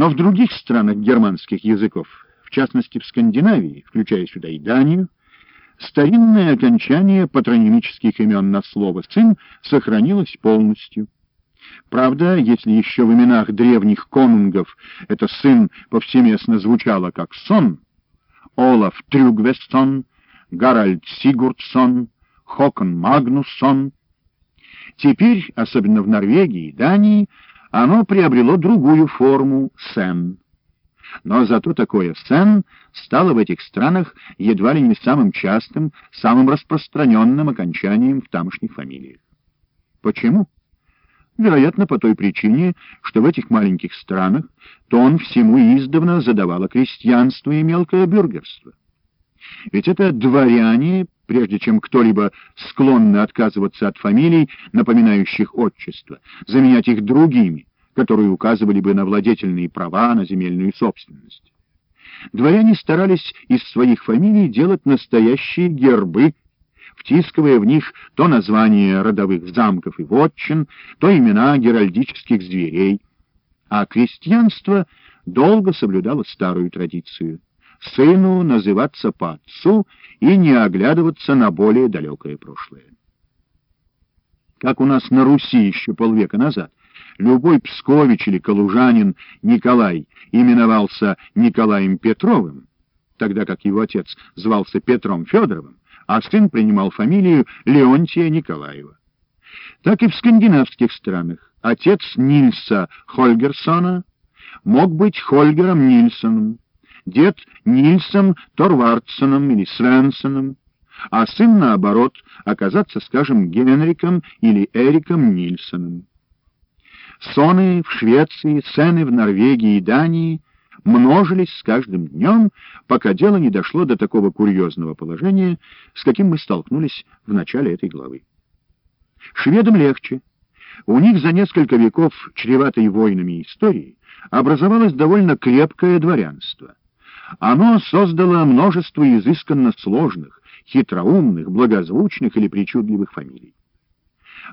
Но в других странах германских языков, в частности в Скандинавии, включая сюда и Данию, старинное окончание патронимических имен на слово «сын» сохранилось полностью. Правда, если еще в именах древних конунгов это сын повсеместно звучало как «сон», Олаф Трюгвестсон, Гаральд Сигурдсон, Хокон Магнуссон, теперь, особенно в Норвегии и Дании, оно приобрело другую форму «сен». Но зато такое «сен» стало в этих странах едва ли не самым частым, самым распространенным окончанием в тамошних фамилиях. Почему? Вероятно, по той причине, что в этих маленьких странах тон всему издавна задавало крестьянство и мелкое бюргерство. Ведь это дворяне, прежде чем кто-либо склонны отказываться от фамилий, напоминающих отчество, заменять их другими, которые указывали бы на владетельные права на земельную собственность. Дворяне старались из своих фамилий делать настоящие гербы, втискивая в них то названия родовых замков и вотчин, то имена геральдических зверей. А крестьянство долго соблюдало старую традицию — сыну называться по отцу и не оглядываться на более далекое прошлое. Как у нас на Руси еще полвека назад, любой пскович или калужанин Николай именовался Николаем Петровым, тогда как его отец звался Петром Федоровым, а сын принимал фамилию Леонтия Николаева. Так и в скандинавских странах отец Нильса Хольгерсона мог быть Хольгером Нильсоном, дед Нильсом Торвардсоном или Свенсоном, а сын, наоборот, оказаться, скажем, Генриком или Эриком Нильсоном. Соны в Швеции, сены в Норвегии и Дании множились с каждым днем, пока дело не дошло до такого курьезного положения, с каким мы столкнулись в начале этой главы. Шведам легче. У них за несколько веков, чреватой войнами истории, образовалось довольно крепкое дворянство. Оно создало множество изысканно сложных, хитроумных, благозвучных или причудливых фамилий.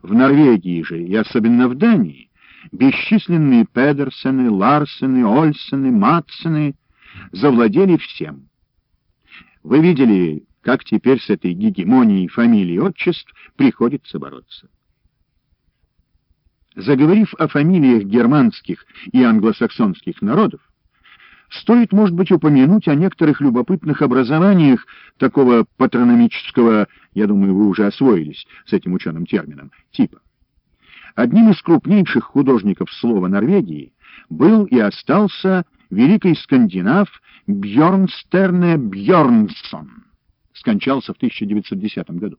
В Норвегии же, и особенно в Дании, бесчисленные Педерсены, Ларсены, Ольсены, Матсены завладели всем. Вы видели, как теперь с этой гегемонией фамилий и отчеств приходится бороться. Заговорив о фамилиях германских и англосаксонских народов, стоит, может быть, упомянуть о некоторых любопытных образованиях такого патрономического, я думаю, вы уже освоились с этим ученым термином, типа. Одним из крупнейших художников слова Норвегии был и остался великий скандинав Бьорнстерне Бьорнсон. Скончался в 1910 году.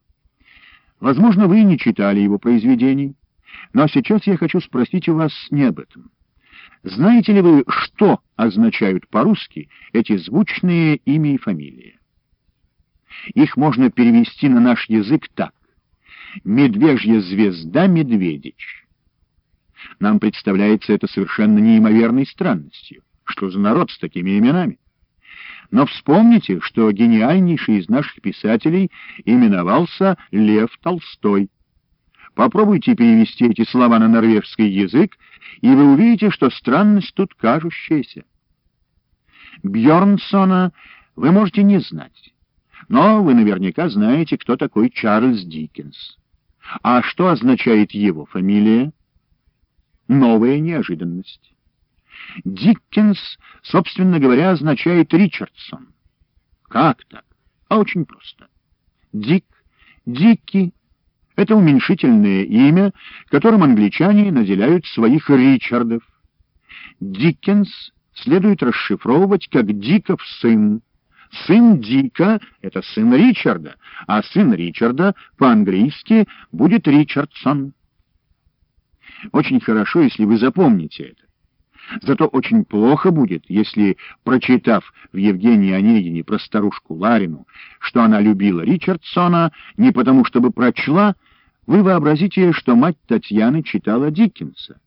Возможно, вы не читали его произведений, но сейчас я хочу спросить у вас не об этом. Знаете ли вы, что означают по-русски эти звучные имя и фамилии? Их можно перевести на наш язык так медвежья звезда Медведич. Нам представляется это совершенно неимоверной странностью. Что за народ с такими именами? Но вспомните, что гениальнейший из наших писателей именовался Лев Толстой. Попробуйте перевести эти слова на норвежский язык, и вы увидите, что странность тут кажущаяся. Бьорнсона вы можете не знать, но вы наверняка знаете, кто такой Чарльз Диккенс. А что означает его фамилия? Новая неожиданность. Диккенс, собственно говоря, означает Ричардсон. Как так? А очень просто. Дик, Дикки — это уменьшительное имя, которым англичане наделяют своих Ричардов. Диккенс следует расшифровывать как Диков сын. Сын Дика — это сын Ричарда, а сын Ричарда по-английски будет Ричардсон. Очень хорошо, если вы запомните это. Зато очень плохо будет, если, прочитав в Евгении Онегине про старушку Ларину, что она любила Ричардсона не потому, чтобы прочла, вы вообразите, что мать Татьяны читала Диккенса.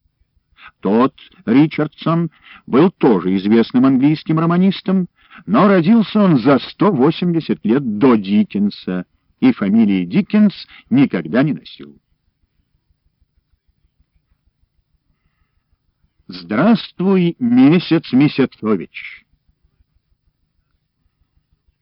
Тот, Ричардсон, был тоже известным английским романистом, но родился он за 180 лет до Диккенса, и фамилии Диккенс никогда не носил. «Здравствуй, месяц Месяцович!»